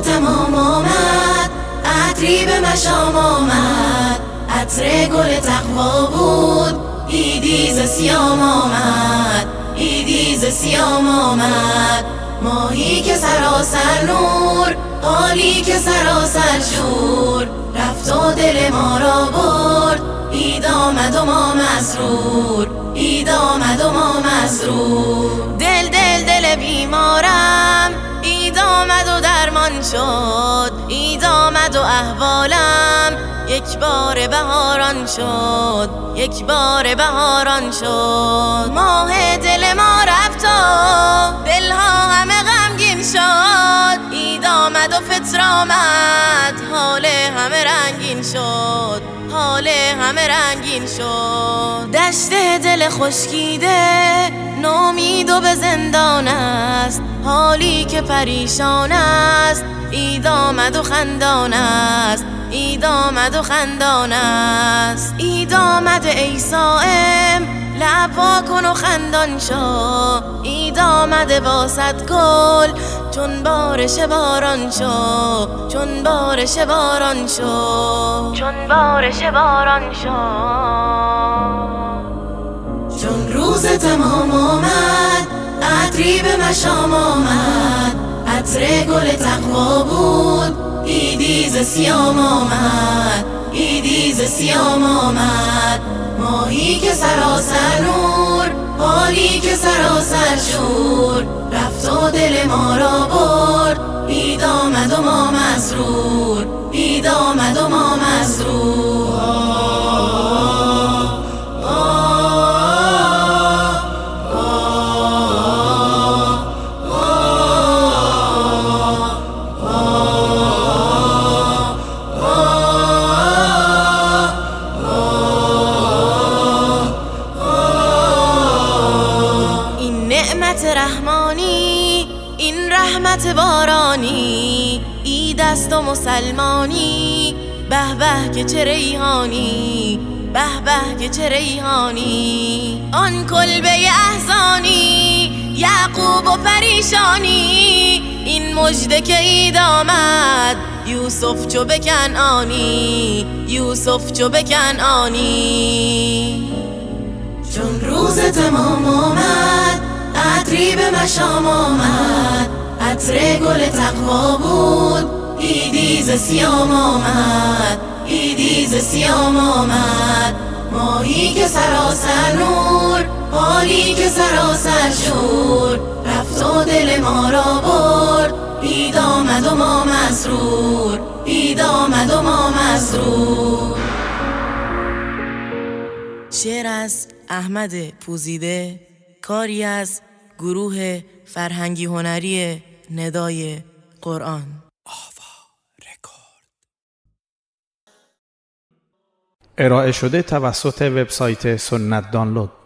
تمام آمد عطری به مشام آمد. عطر گل تقوا بود ایدیز سیام آمد. ایدیز سیام آمد. ماهی که سراسر نور حالی که سراسر شور. رفت و دل ما را برد اید آمد و ما مسرور اید آمد و ما مسرور شد. اید آمد و احوالم یک بار بهاران شد. یک بار بهاران شد. ماه دل ما رفت و دلها همه غمگین شد. اید آمد و فطر آمد. حال همه رنگین شد. حال همه رنگین شد. دشت دل خشکیده نامید و به زندان است. حالی که پریشان است. اید آمد و خندان است. اید آمد و خندان است. اید آمد ای سائم لبا کن و خندان شو. اید آمده واسد گل چون بارش باران شو. چون بارش باران شو. چون بارش باران شو. چون روز تمام آمد به مشام آمد. عطر گل تقوا بود. ایدیز سیام آمد. ایدیز سیام آمد. ماهی که سراسر نور حالی که سراسر شور. رفت و دل ما را برد. اید آمد و ما مسرور نعمت رحمانی این رحمت بارانی ای دست و مسلمانی به به که چه ریحانی به به که چه ریحانی. آن کلبه احزانی یعقوب و پریشانی این مژده که اید آمد یوسف چو به کنعانی یوسف چو به کنعانی. چون روز تمام آمد به مشام آمد. عطر گل تقوا بود. ایدیز سیام آمد. ایدیز سیام آمد. ماهی که سراسر نور حالی که سراسر شور. رفت و دل ما را برد. اید آمد و ما مسرور اید آمد و ما مسرور شعر از احمد پوزیده کاری از گروه فرهنگی هنری ندای قرآن. ارائه شده توسط وبسایت سنت دانلود.